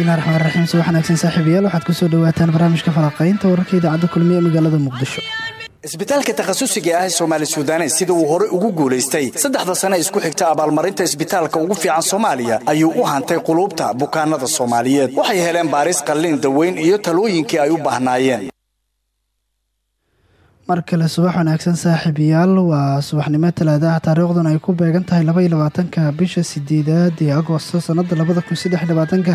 bismillahi raxmaan raxiim subax wanaagsan saaxiibayaal waxaad ku soo dhawaataan barnaamijka falaqaynta wararka idaacadda kulmiye magaalada muqdisho. Isbitaalka takhasusiga ah ee soomaali suudanes sida uu horey ugu guulaystay saddexda sane isku xigta abaalmarinta isbitaalka ugu fiican soomaaliya ayuu u hantay quluubta bukaanada soomaaliyeed. Waxay heleen baaris qalliin daweyn iyo talooyinkii ay u baahnaayeen. Mar kale subax wanaagsan saaxiibayaal waa subaxnimo talaadaha taariikhduna ay ku beegan tahay laba iyo labaatanka bisha sideedaad ee agoosto sanada labada kun saddex labaatanka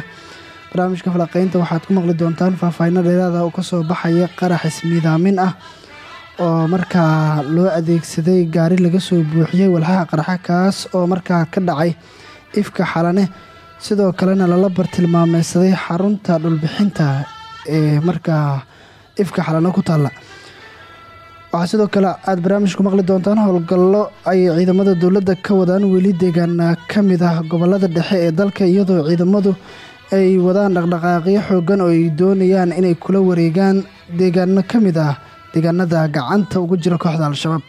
barnaamijka falaqeynta waxaad ku maqli doontaan faahfaahino dheeraada oo ka soo baxaya qarax ismiidaamin ah oo markaa loo adeegsaday gaari laga soo buuxiyey walxaha qaraxa kaas oo markaa ka dhacay ifka xalane sidoo kalena lala bartilmaameysaday xarunta dhulbixinta ee markaa ifka xalane ku taalla. Waxaa sidoo kale aada barnaamijku maqli doontaan howlgallo ay ciidamada dowladda ka wadaan weli deegaana ka mid ah gobollada dhexe ee dalka iyadoo ciidamadu ay wadaan dhaqdhaqaaqyo xoogan oo ay doonayaan inay kula wareegaan deegaano ka mid ah deegaanada gacanta ugu jira kooxda al-shabaab.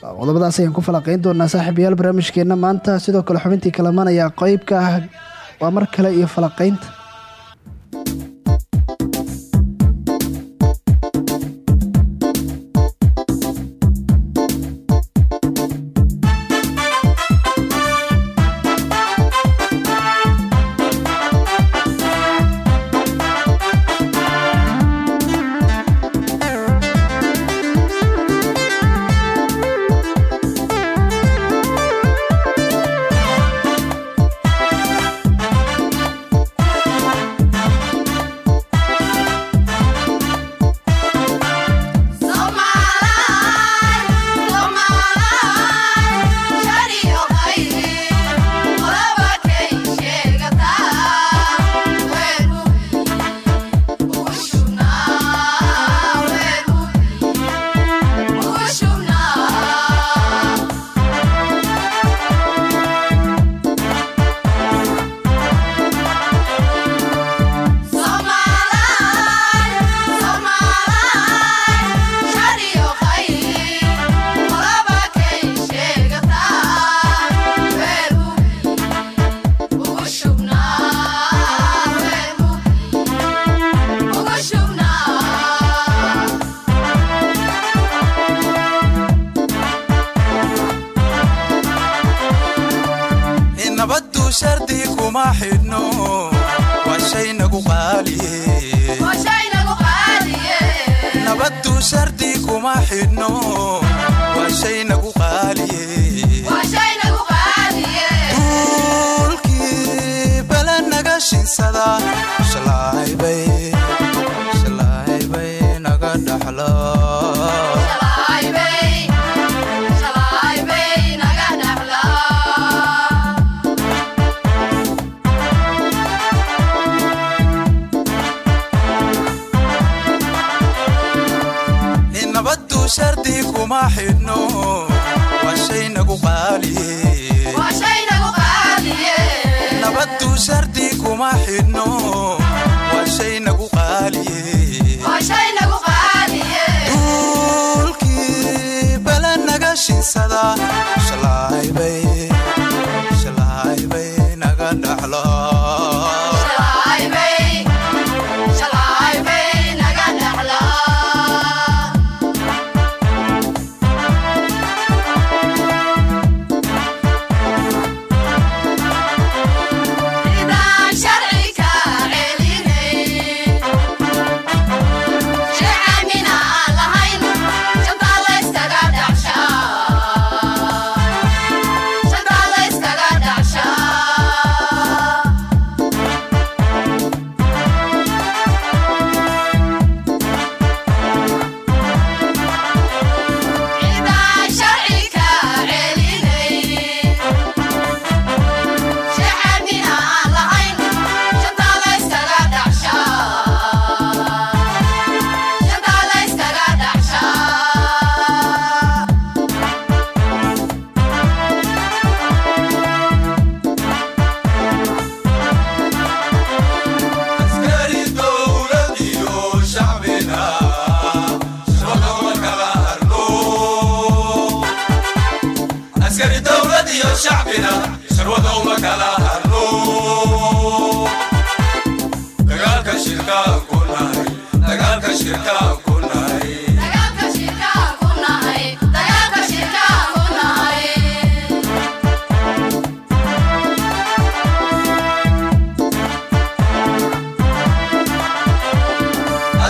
Qodobadaas ayaan ku falaqeyn doonaa saaxiibayaal barnaamijkeenna maanta sidoo kale xubintii kalamaan ayaa qeyb ka ah waa mar kale iyo falaqeynta shacbina sharwada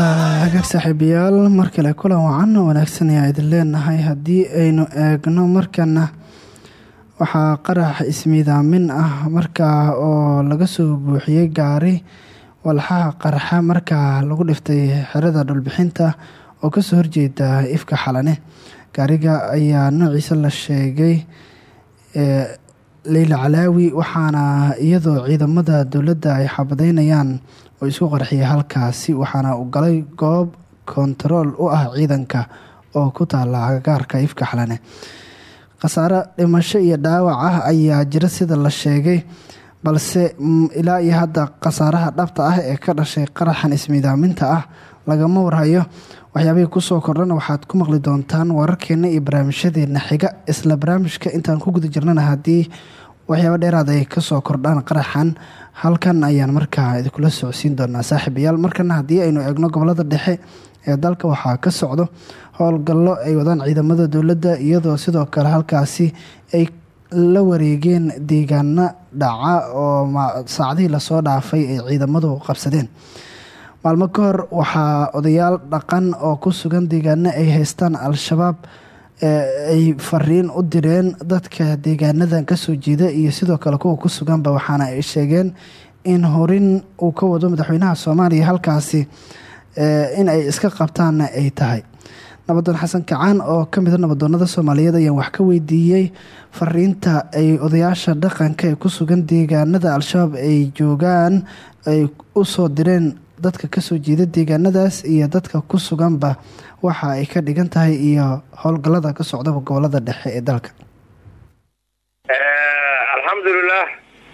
hagaag saaxiibayaal mar kale kulan wacan wanaagsan ayaa idin leenahay haddii aynu eegno markana waxaa qarax ismiidaamin ah markaa oo laga soo buuxiyey gaari walxaha qarxa markaa lagu dhiftay xerada dhulbixinta oo ka soo horjeeda ifka xalane. Gaariga ayaa noociisa la sheegay leyla calaawi waxaana iyadoo ciidamada dowladda ay xabadeynayaan oo isku qarxiyay halkaasi waxaana uu galay goob kontarool u ah ciidanka oo ku taala agagaarka ifka xalane. Khasaare dhimasho iyo dhaawac ah ayaa jira sida la sheegay balse ilaa iyo hadda khasaaraha dhabta ah ee ka dhashay qaraxan ismiidaaminta ah lagama warhayo. Waxyaabihii ku soo kordhana waxaad ku maqli doontaan wararkeena iyo barnaamijyadeena xiga isla barnaamijka intaan ku guda jirnana haddii waxyaaba dheeraad ay ka soo kordhaan qaraxan. Halkan ayaan markaa idinkula socodsiin doonaa saaxiibayaal. Markana haddii aynu eegno gobollada dhexe ee dalka waxaa ka socdo howlgallo ay wadaan ciidamada dowladda iyadoo sidoo kale halkaasi ay la wareegeen deegaano dhaca oo saacadihii la soo dhaafay ay ciidamadu qabsadeen. Maalmo ka hor waxaa odayaal dhaqan oo ku sugan deegaano ay haystaan al-shabaab ay fariin u direen dadka deegaanadan ka soo jeeda iyo sidoo kale kuwa ku suganba waxaana ay sheegeen in horin uu ka wado madaxweynaha soomaaliya halkaasi in ay iska qabtaanna ay tahay. Nabadoon xasan kacaan oo ka mida nabadoonada soomaaliyeed ayaan wax ka weydiiyey fariinta ay odayaasha dhaqanka ee ku sugan deegaanada al-shabaab ay joogaan ay u soo direen dadka ka soo jeeda deegaanadaas iyo dadka ku suganba waxa ay ka dhigan tahay iyo howlgallada ka socdaba gobollada dhexe ee dalka. Alxamdulilah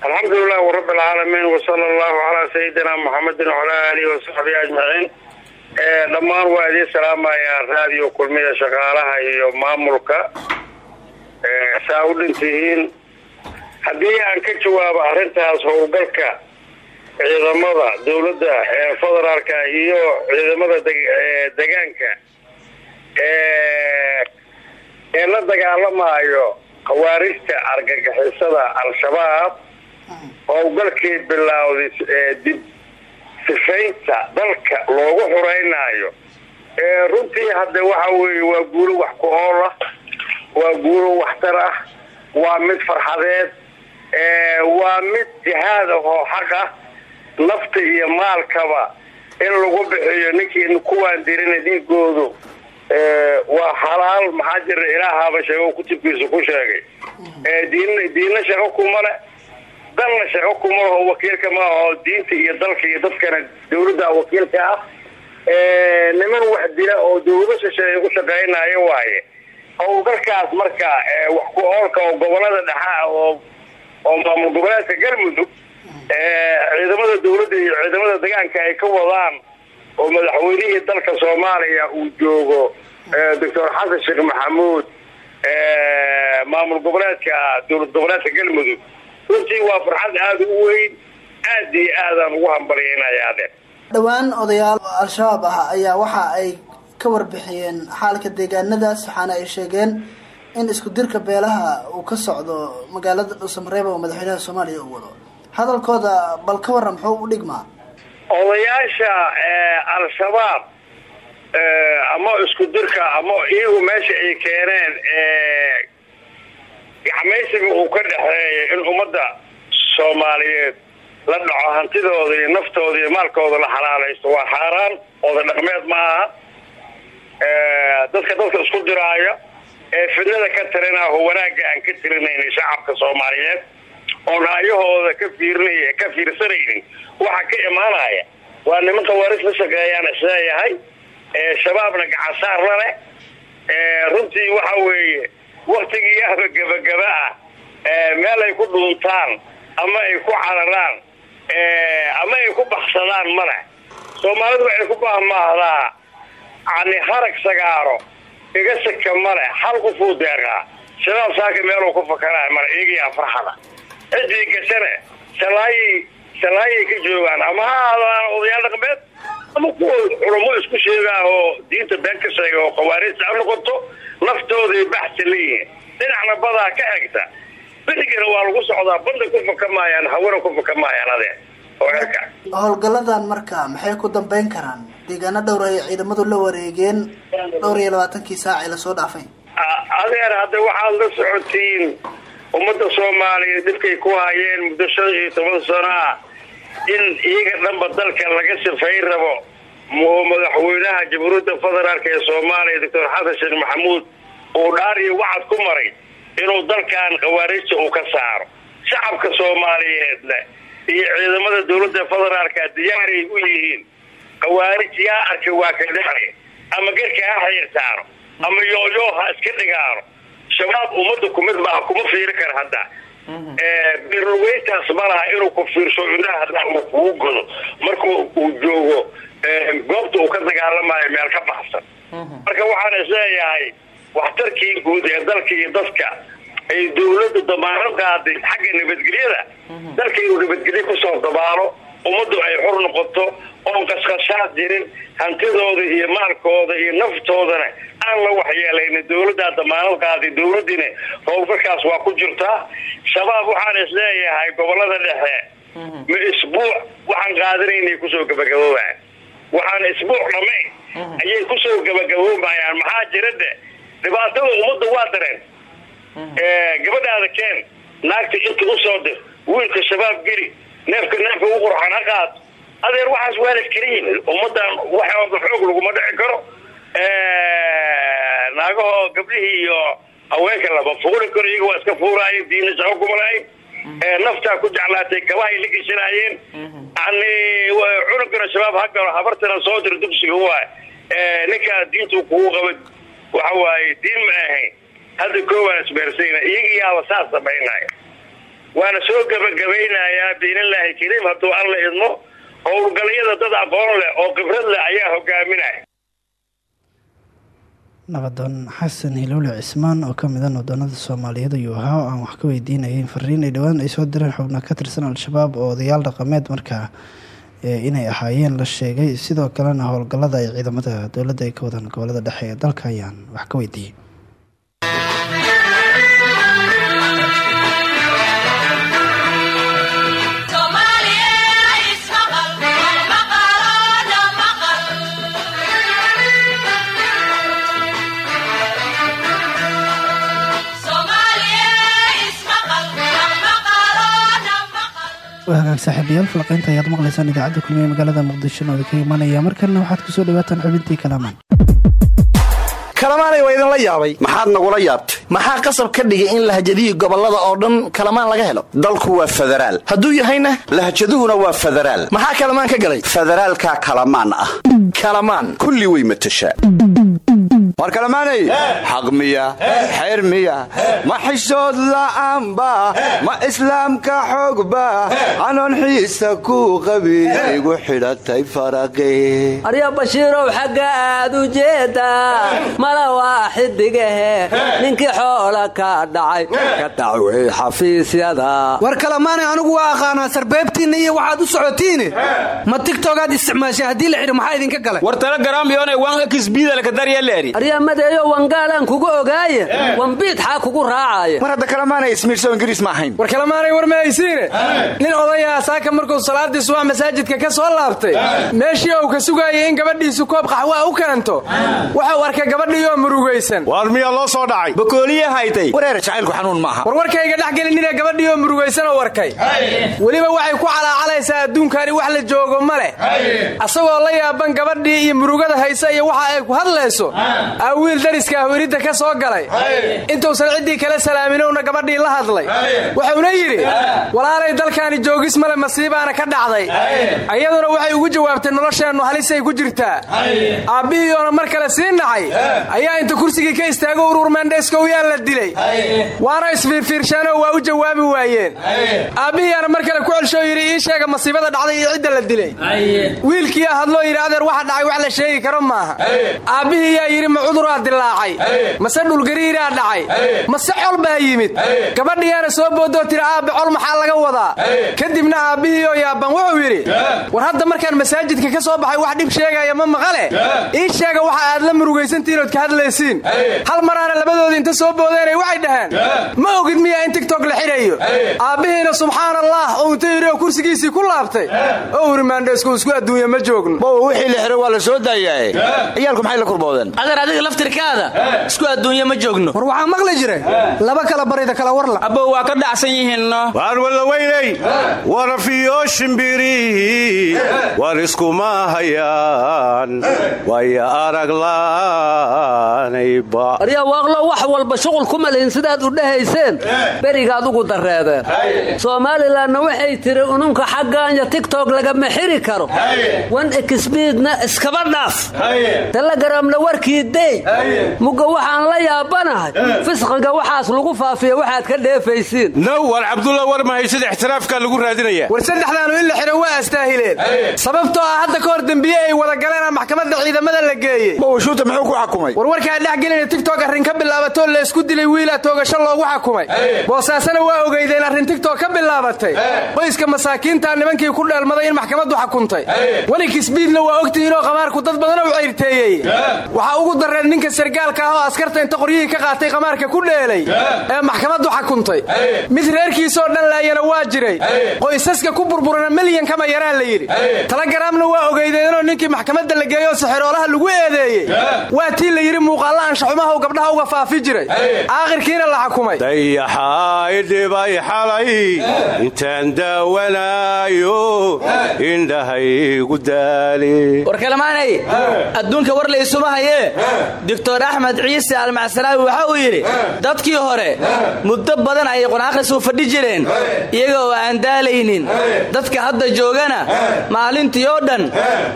alxamdulilah warabi alcaalamiin wasala allahu calaa sayidina muxamedin wacalaa aalihi wasaxbihi ajmaciin dhammaan waa idiin salaamayaa raadiyo kulmida shaqaalaha iyo maamulka. Saa u dhintihiin. Haddii aan ka jawaabo arrintaas howlgalka ciidamada dowladda federaalka iyo ciidamada degaanka ee la dagaalamaayo khawaarijta argagixisada al-shabaab howlgalkii bilowday dib sifaynta dalka loogu xuraynaayo runtii hadde waxa weeye waa guulo wax ku ool ah waa guulo waxtar ah waa mid farxadeed waa mid jihaad oo xaq ah nafta iyo maalkaba in lagu bixiyo ninkii kuwaan dirina dhiigoodu waa xalaal. Maxaa jira ilaahaaba sheego kutubkiisa ku sheegay. Diin diinna shaqo kumale. Dalna shaqo kuma laho wakiilka ma aho diinta iyo dalka iyo dadkana dawladda wakiilka ah. Niman wax dila oo dawlado shisheeye ku shaqaynayo waaye. Howlgalkaas marka wax ku oolka oo gobollada dhexa oo oo maamul goboleedka galmudug ciidamada dawladda iyo ciidamada degaanka ay ka wadaan oo madaxweynihii dalka soomaaliya uu joogo doctor xasan sheekh maxamuud maamul goboleedka dowlad goboleedka galmudug. Runtii waa farxad aada u weyn aad iyo aadaan ugu hambalyaynayaade dhowaan odayaal al-shabaab ah ayaa waxa ay ka warbixiyeen xaalka deegaanadaas waxaana ay sheegeen in isku dirka beelaha uu ka socdo magaalada dhuusamareeb oo madaxweynaha soomaaliya uu wado hadalkooda bal ka warran muxuu u dhigmaa odayaasha al-shabaab ama isku dirka ama iyagu meesha ay keeneen gacmaysiga uu ka dhexeeya in ummadda soomaaliyeed la dhaco hantidooda iyo naftooda iyo maalkooda la xalaalaysto. Waa xaaraan ooda dhaqmeed ma aha. Dadka dadka isku diraaya ee fidnada ka tirinaaho wanaagga aan ka tirinaynin shacabka soomaaliyeed oon aayahooda ka fiirinay ka fiirsanaynin waxa ka imaanaya waa niman khawaaris la shaqeeyaan is leeyahay shabaabna gacansaar la leh runtii waxa weeye waktigii ahba gebagaba ah meel ay ku dhuuntaan ama ay ku cararaan ama ay ku baksadaan male. Soomaalidu waxay ku baahmaahdaa yani harag sagaaro iga sika male hal qofuu deeqaa. Shabaab saaka meeluu ku fakaraya male iyagiyaa farxada ciddii gashane salaayay salaayay ka joogaan. Ama ha aadaan odayaal dhaqmeed ama kuwa culamo isku sheegaa oo diinta been ka sheega oo khawaariijta ha noqoto naftooday baxsi leeyihiin. Dhinacna badaa ka xigta. Berigana waa lagu socdaa badda ku faka maayaan hawena ku faka maayaan adee howlgalladan marka maxay ku dambeyn karaan? Deegaano dhowr ay ciidamadu la wareegeen. Dhowr iyo labaatankii saac ee la soo dhaafay adeer hadda waxaad la socotiin ummadda soomaaliyeed dhibkay ku hayeen muddo shan iyo toban sano ah in iyaga dhanba dalka laga sifayn rabo madaxweynaha jamhuuriyadda federaalk ee soomaaliya doctor xasan sheekh maxamuud uu dhaar iyo wacad ku maray inuu dalkan khawaariijta uu ka saaro. Shacabka soomaaliyeedna iyo ciidamada dowladda federaalka diyaaray u yihiin khawaarij yaa arkay waa ka ama garka ha xiirtaano ama yooyoo ha iska dhigaano shabaab ummadda kumid maaha kuma fiiri kara hadda. Birlugeyntaas ma laha inuu ku fiirsho indhaha haddaa uu kugu godo. Marka uu joogo goobta uu ka dagaalamayo meel ka baxsan. Marka waxaan is leeyahay waxtarkii guud ee dalka iyo dadka ay dawladdu damaanad qaaday xagga nabadgelyada. Dalka nabadgelyo ku soo dabaalo ummaddu ay xor noqoto oon qasqashaad jirin hantidooda iyo maalkooda iyo naftoodana aan la waxyeelaynin dawladdaa damaanad qaaday dawladdiina howlgalkaas waa ku jirtaa shabaab waxaan is leeyahay gobollada dhexe. Ma isbuuc waxaan qaadanaynay ku soo gabagaboobayan waxaan isbuuc dhamayn ayay ku soo gabagaboobayaan maxaa jira de? Dhibaatada ummadda waa dareen. Gabadhaada keen naagta inta u soo dir wiilka shabaab geli neefka neefka u qurxan ha qaato adeer waxaas waalid kala yimid. Ummadan waxooda xoog laguma dhici karo. Naagahoo gabdhihii iyo haweenka lama fuuli karo iyaga waa iska fuuraayen diina shaqo kuma lahayn naftaa ku jeclaatay kabahay la geshanaayeen yani cunugana shabaab ha galo habartana soo dir dugsiga waay ninkaa diintu kugu qaba waxa waaye diin ma ahayn. Hadda koowaan isbeersayna iyaga yaaba saas samaynaya waana soo gabagabaynayaa biinillaahi kariim hadduu alla idmo howlgalyada dad aqoon leh oo khibrad leh ayaa hogaaminaya nabadoon xasan hilowle cismaan oo ka mid a waddanada soomaaliyeed ayuu ahaa oo aan wax ka weydiinayay fariin ay dhowaan ay soo direen xubno ka tirsan al-shabaab oo odayaal dhaqameed markaa inay ahaayeen la sheegay. Sidoo kalena howlgallada ay ciidamada dowladda ay ka wadaan gobollada dhexe ee dalka ayaan wax ka weydiiyey hagaag saaxiibayaal falaqeynta ayaad maqlaysaan idaacadda kulmiye magaalada muqdisho nooda ka imanaya markalena waxaad ku soo dhawaataan xubintii kalamaan kalamaanay waa idinla yaabay. Maxaad nagula yaabtay? Maxaa qasab ka dhigay in lahjadihii gobollada oo dhan kalamaan laga helo? Dalku waa federaal. Hadduu yahayna? Lahjaduhuna waa federaal. Maxaa kalamaan ka galay? Federaalkaa kalamaan ah. Kalamaan kulli way matashaa war kalamaanay xaq miya xeer miya ma xishood la'aanba ma islaamka xoogba anoon xiisa ku qabin igu xidhatay faraqi arya bashiirow xagga aad u jeedaa mala waa xidigahe ninkii xoola ka dhacay ka dacwey xafiisyada. War kalamaanay anigu waa aqaanaa sarbeebtiinna iyo waxaad u socotiine ma tigtogaad isticmaashay haddii la xidhi maxaa idinka galay? War tala garaamyoone waan xbidalka daryaleeri waryaa madeeyo wangaalaan kugu ogaaye wambiid xaa kugu raacaya mar hadda kalemaanay ismiirso ingiriis ma ahayn. War kalemaanay war mahaysiine nin odayaa saaka markuu salaadii subax masaajidka ka soo laabtay meeshii uu ka sugaayay in gabadhiisu koob qaxwaa u keento waxau arkay gabadhiioo murugaysan. Waar miyaa loo soo dhacay? Bakooliye haytay. Wareer jacaylku xanuun maaha warwarkayga dhex gelinina gabadhiioo murugaysan oo warkay. Weliba waxay ku calaacalaysaa adduunkani wax la joogo ma leh. Asagoo la yaaban gabadhii iyo murugada haysa iyo waxa ay ku hadlayso aa wiil dariska hweridda ka soo galay. Intuusan ciddii kala salaaminowna gabadhii la hadlay. Wuxuuna yidhi walaalay dalkaani joogis male masiibaana ka dhacday. Iyaduna waxay ugu jawaabtay nolosheennu halisay ku jirtaa. Aabbihiiyoona mar kale sii nacay. Ayaa inta kursigii ka istaago urur meendheeskow yaa la dilay. Waana isfiirfiirsheenoo waa u jawaabi waayeen. Aabbihiiyaana mar kale ku celsho yidhi ii sheega masiibada dhacday iyo cidda la dilay. Wiilkiiyaa hadloo yidhi adeer waxa dhacay wax la sheegi karo maaha. Aabbihii yaa yidhi cuduraa dilaacay. Mase dhulgariiraa dhacay. Mase col baa yimid. Gabadhiyaana soo boodoo tiri aabbe col maxaa laga wadaa? Kadibna aabbihii oo yaaban wuxuu yidhi war hadda markaan masaajidka ka soo baxay wax dhib sheegaya ma maqale. Ii sheega waxa aad la murugaysantihiin ood ka hadlaysiin. Hal maraana labadoodii inta soo boodeenay waxay dhaheen ma ogid miyaa in tigtok la xidhayo aabbihiina subxaan allah uu inta yidhi oo kursigiisii ku laabtay. Oo uri maandheesku isku adduunya ma joogno. Wixii la xiro waa la soo daayaaye ciyaalku maxay la kurboodeen adiga laftirkaada isku adduunya ma joogno. War waxaa maqli jire laba kala barida kala warla. Abbow waa ka dhacsan yihiinno waan walla weynay warafiyo shimbiri war iskuma hayaan. Waya arag laanayba aryaa waaqlo wax walba shuqul kuma lihin sidaad u dhahayseen. Berigaad ugu dareedeen somalilanna waxay tiri ununka xaggaanya tigtok lagama xiri karo. Wan ekisbiidna iskaba dhaaf. Telegaramna warkii dey mugga waxaan la yaabanahay. Fisqiga waxaas lagu faafiya waxaad ka dheefaysiin. Naw war cabdulla war mahaysada ixtiraafkaa lagu raadinaya. War saddexdaanu in la xidho waa astaahileen sababtoo ah hadda ka hor dembiye ay wada galeen maxkamadda ciidamada la geeyey. Bowshuuta muxuu ku xakumay? War warkaa dhex gelina tigtok arrin ka bilaabatoo laysku dilay wiilaa toogasho loogu xakumay. Boosaasana waa ogeydeen arrin tigtok ka bilaabatay. Qoyska masaakiintaa nimankii ku dheelmaday in maxkamaddu xakuntay. Weli kisbiidna waa ogtihiinoo qamaarku dad badana u darreen ninka sargaalka ah oo askarta inta qoryihii ka qaatay qamaarka ku dheelay ee maxkamaddu xakuntay. Mid reerkiisoo dhan laayana waa jiray. Qoysaska ku burburana milyan kama yaraa la yidhi. Talagaraamna waa ogeydeenoo ninkii maxkamadda la geeyoo sixeroolaha lagu eedeeyey. Waa tii la yidhi muuqaalla anshaxumaha gabdhaha uga faafi jiray. Aakhirkiina la xakumay dayaxaay dhibay xalay intaan daawanaayo indhahaygu daali. War kalemaanay adduunka war laysuma hayee doctor axmed ciise almacsalaawi waxa uu yidhi dadkii hore muddo badan ayay qur'aankhrisu fadhi jireen iyaga oo aan daalaynin dadka hadda joogana maalintii oo dhan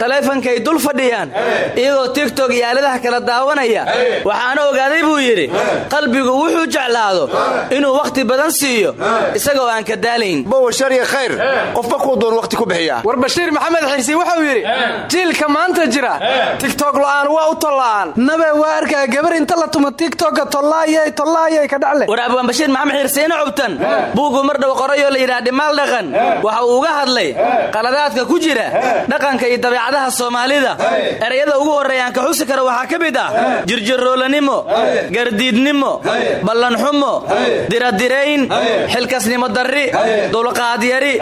taleefankay dul fadhiyaan iyagoo tigtok iyo aaladaha kala daawanaya. Waxaana ogaaday buu yidhi qalbigu wuxuu jeclaado inuu wakhti badan siiyo isagoo aan ka daalayn. Bow shar iyo khayr. Qofba kuu doon wakhti ku bixiyaa war bashiir maxamed xirsi wuxuu yidhi jiilka maanta jira tigtok la'aan waa u tolla'aan nabe waa arkaa gabar inta la tuma tigtoka tollaayay tollaayay ka dhacle war abwaan bashiir maxamed xirsiina cubtan. Buugu mar dhow qorayoo la yidhaha dhimaal dhaqan. Waxa uu uga hadlay qaladaadka ku jira dhaqanka iyo dabeecadaha soomaalida. Erayada ugu horreeyaan ka xusi kara waxaa ka mid ah jirjiroolanimo gardiidnimo ballanxumo diradirayn xilkasnimo darri dulqaadyari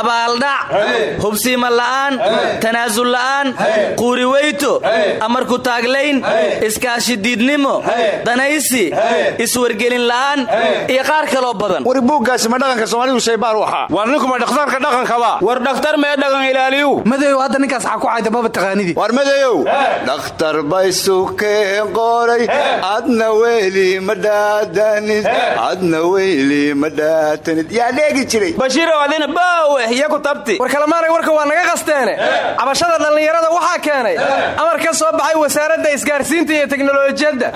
abaaldhac hubsiima la'aan tanaasul la'aan quuriweyto amarku taaglayn iskaashidiidnimo danaysi iswargelin la'aan iyo qaar kaloo badan. Wari buuggaasi ma dhaqanka soomaalidu shaybaar u ahaa war ninkuma dhakhtaarka dhaqankaba war dhakhtar mee dhaqan ilaaliyu? Madow hadda ninkaas xaa ku cayda maba taqaanidii. War madeeyow dhakhtar bay sukeen qoray adna weyli ma dhaadanid adna weyli ma dhaatanid yaa dheegi jiray. Bashiirow adina baaweh iyo ku tabti. War kalemaanay warka waa naga qasteene. Cabashada dhallinyarada waxaa keenay. Amar ka soo baxay wasaaradda isgaarsiinta iyo teknolojiyadda.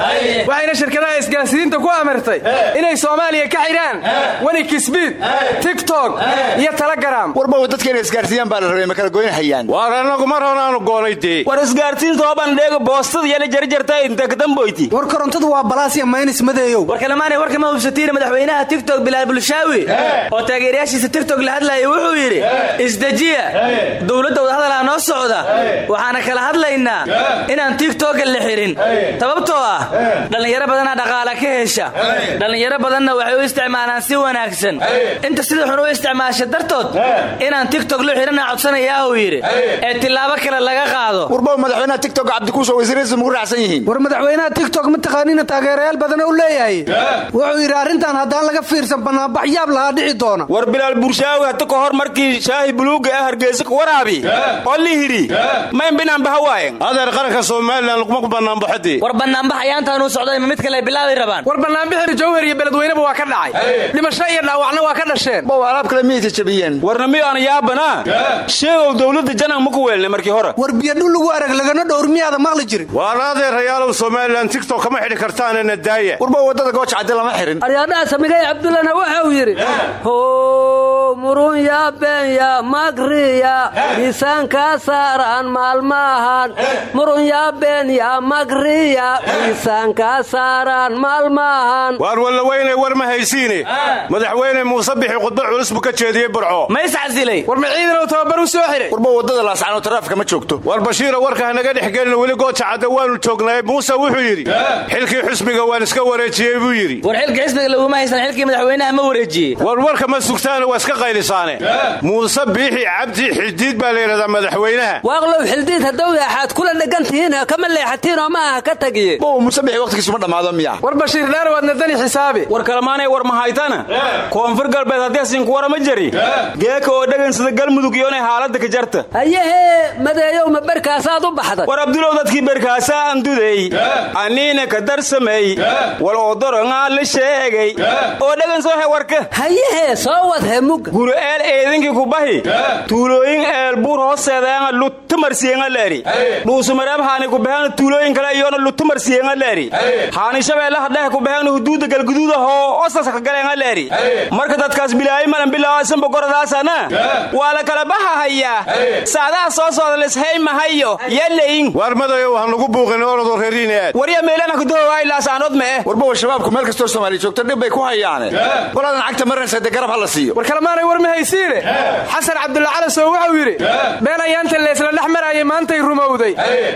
Waxayna shirkadaha isgaarsiinta ku amartay inay soomaaliya ka xidhaan wani kisbiid tigtok iyo telegaram warba dadka inay isgaarsiiyaan baa la rabay ma kala goyn hayaan. Waar annagu mar hore wanaanu goonay dee war isgaarsiinta hoobandheega boostada yala jarjarta inta kadamboyti war korontadu waa balaasya maynis madeeyow. War kalemaanay warka ma hubsatiina madaxweynaha tiktok bilaal bulshaawi. Oo taageerayaashiisa tiktok la hadlaya wuxuu yidhi isdejiya dowladda wadahadalaa noo socda. Waxaana kala hadlaynaa inaan tiktoka la xirin sababtoo ah dhallinyaro badanaa dhaqaala ka hesha. Dhallinyaro badanna waxay u isticmaalaan si wanaagsan. Inta sida xun u isticmaasha dartood inaan tiktok lo xirana codsanayaa uu yidhi. Ee tilaabo kale laga qaado. Warbow madaxweynaha tiktok cabdikuusho wasiiradiisa mugu raacsan yihiin. War madaxweynaha tiktok ma taqaaniina taageerayaal badan u leeyahay? Wuxuu yidhi arrintan haddaan laga fiirsan bannaanbax yaab lahaa dhici doona. War bilaal burshaawi hata ka hor markii shaahi buluuga ah hargeysa ka waraabi. Oo la yidhi mayn binaanbaha waayen adeer qaranka somalilan laguma banaanbaxodee war banaanbax ayaantaanu socday ma mid kale bilaabay rabaan. War banaanbixir jawhar iyo beledweyneba waa ka dhacay. Dhimasho iyo dhaawacna waa ka dhasheen. Bow alaab kale miyay jajabiyeen warna miyaana yaabanaa sheegow dowladda janag ma ku weelnay markii hore. War biyadhul lagu arag lagana dhowr miyaada maqli jirin. Waan adeerayaalow somalilan tiktok kama xidhi kartaanana daaya warbow waddada gooja cadde lama xirin. Aryaadhaha samigay cabdullana waxa uu yidhi murunyaa beenya magriya miisaankaa saaraan maalmaahan murunyaa beenya magriya miisaankaa saaraan maalmaahan waar wallaweyne war ma haysiine madaxweyne muuse bixi khudba culus buu ka jeediyey burco. Ma iscasilay war ma ciidan uu tababar u soo xiray? Warbow waddada laascano taraafika ma joogto. War bashiira warka hanaga dhex gelina weli gooja cadde waanu joognay muuse wuxuu yidhi xilkii xusbiga waan iska wareejiyey buu yidhi. War xilka xisbiga laguma haysan xilkii madaxweynaha ma wareejiyey. War warka ma sugtaana waa iska qaylisaane muuse biixi cabdi xidiid baa la yidhahdaa madaxweynaha. Waaqlow xildiid haddow yaxaad kula dhegan tihiin kama leexatiin oo ma aha ka tagiye bow muuse bixi waqtigiisu ma dhammaado miya. War bashiir dheer waad nadani xisaabi. War kalemaanay war mahaytana koonfur galbeed haddii asinku warama jari geeka oo dhegansada galmudug iyo inay haaladda ka jarta. Hayehee madeeyow ma berkaasaad u baxday war abdulow dadkii berkaasaa andudey aniina ka darsamey wal odorongaa la sheegay. Oo dhegansoo he warka. Hayehee soo wad hemuga guru eel eedinkii kubahi tuulooyin eel buur hooseedaanga lutumarsiyenga leeri. Dhuusumaraab haani kubaheena tuulooyin kale iyoona lutumarsiyenga leeri. Haani shabeellaha dhehe kubaheena huduudda galguduuda hoo osasa ka galeenga leeri. Marka dadkaas bilaayi malan bilaawasan boqoradaasana waa la kala baha hayaa saadaha soo socda lishaymahayo yalayin waar madayow ha nugu buuqin orodoo reeriine aad warya meelana kudahowaay laasaanood mee warbow shabaabku meel kastoo soomaaliya joogta dhib bay ku hayaane qoladan cagta marinaysa dee garab ha la siiyo. War kalemaanay war ma haysiine xasan cabdulla calasow wuxuu yidhi been ayaanta leesla dhex maraayay maantay rumowday.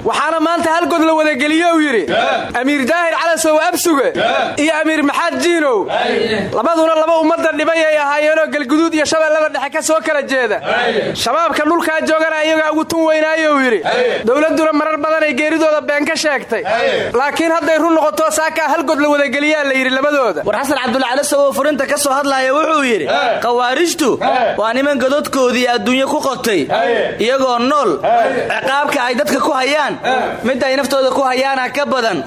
Waxaana maanta halgod la wadageliye uu yidhi amiir daahir calasow absuge. Iyo amiir maxaad jiinow labaduna laba ummadda dhibay ay ahaayeenoo galguduud iyo shabeellada dhexe ka soo kala jeeda. Shabaabka dhulkaa joogana iyagaa ugu tun weynaayo uu yidhi. Dowladduna marar badanay geeridooda been ka sheegtay. Laakiin hadday run noqoto saakaa halgod la wadageliyaa la yidhi labadooda. War xasan cabdulcalasow oo furinta ka soo hadlaaya wuxuu yidhi khawaarijtu waa niman gododkoodii adduunye ku qotay iyagoo nool ciqaabka ay dadka ku hayaan. Mid ay naftooda ku hayaana ka badan.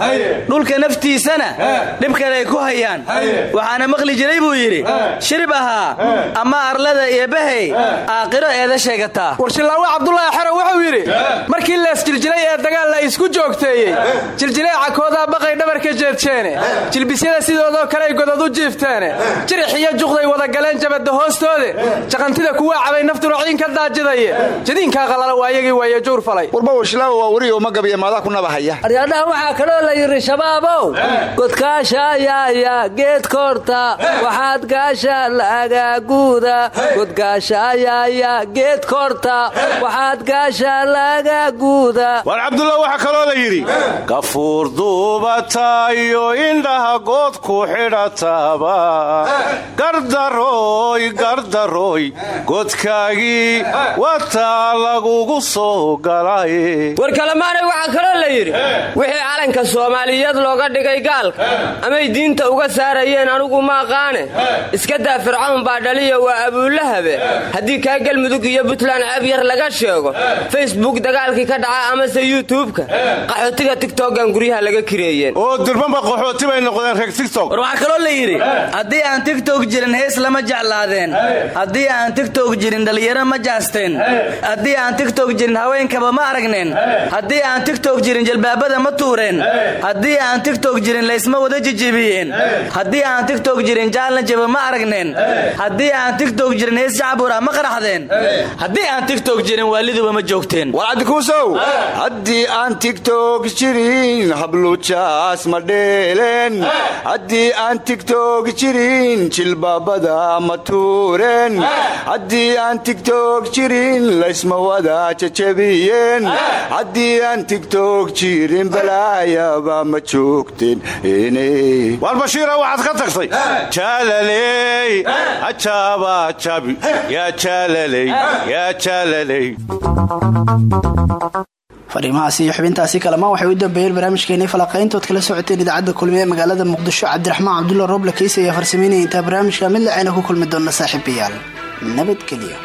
Dhulka naftiisana dhib kale ay ku hayaan. Waxaana maqli jiray buu yidhi shirib ahaa ama arlada iyo bahey aakhiro eeda sheegataa war shillaawe cabdulaahi xero wuxuu yidhi markii lees jiljilay ee dagaal la isku joogteeyey jiljileeca koodaa baqay dhabarka jeedjeene jilbisyada sidoodoo kale ay godod u jiifteene jirix iyo juqday wada galeen jabadda hoostoode jaqantida kuwaa cabay naftuna ciin ka daajidaye jadiinkaa qalala waa iyagii waaye jawr falay aryaadhaha waxaa kaloo la yidhi shabaabow godkaashaayaaya geed koorta. Waxaad gaasha laagaguuda godgaashaayaaya geed koorta. Waxaad gaasha laagaguuda waar cabdullah waxaa kaloo la yidhi gafuur duubatayo indhaha good ku xidhataba gardarooy gardarooy godkaagii wataa lagugu soo galay yidhi wixii calanka soomaaliyeed looga dhigay gaalka amay diinta uga saarayeen anugu ma aqaane. Iska daa fircawn baa dhaliya waa abuulahabe haddii kaa galmudug iyo buntland ceeb yar laga sheego facebook dagaalkii ka dhaca amase yuutubka qaxootiga tigtogan guryaha laga kireeyeen. Oo durbanba qaxooti bay noqdeen reer tigtok war waxaa kaloo la yidhi haddii aan tigtok jirin hees lama jeclaadeen. Haddii aan tigtok jirin dhallinyaro ma jaasteen. Haddii aan tigtok jirin haweenkaba ma aragneen. Haddii aan tigtok jirin jalbaabada ma tuureen. Haddii aan tigtok jirin laysma wada jijibiyeen haddii aan tigtok jirin jaalanjaba ma aragneen. Haddii aan tigtok jirin hees jacbura ma qaraxdeen. Haddii aan tigtok jirin waaliduba ma joogteen. War cabdikuusow haddii aan tigtok jirin hablujaas ma dheeleen. Haddii aan tigtok jirin jilbaabada ma tuureen. Haddii aan tigtok jirin laysma wada jajabiyeen. Haddii aan jirin balaayaba ma joogteen war bashiira waxaad ka tagtay? Jaalaley ajaaba jabi yaa jaalaley yaa jaalaley fariimahaasi iyo xubintaasi kalamaan waxay u dambeeyeen barnaamijkeenii falaqayntood kala socoteen idaacadda kulmiye ee magaalada muqdisho cabdiraxmaan cabdulla roble kiisa ayaa farsameynaya intaa barnaamijka mid lacayna ku kulmi doona saaxiibayaal nabadgelyo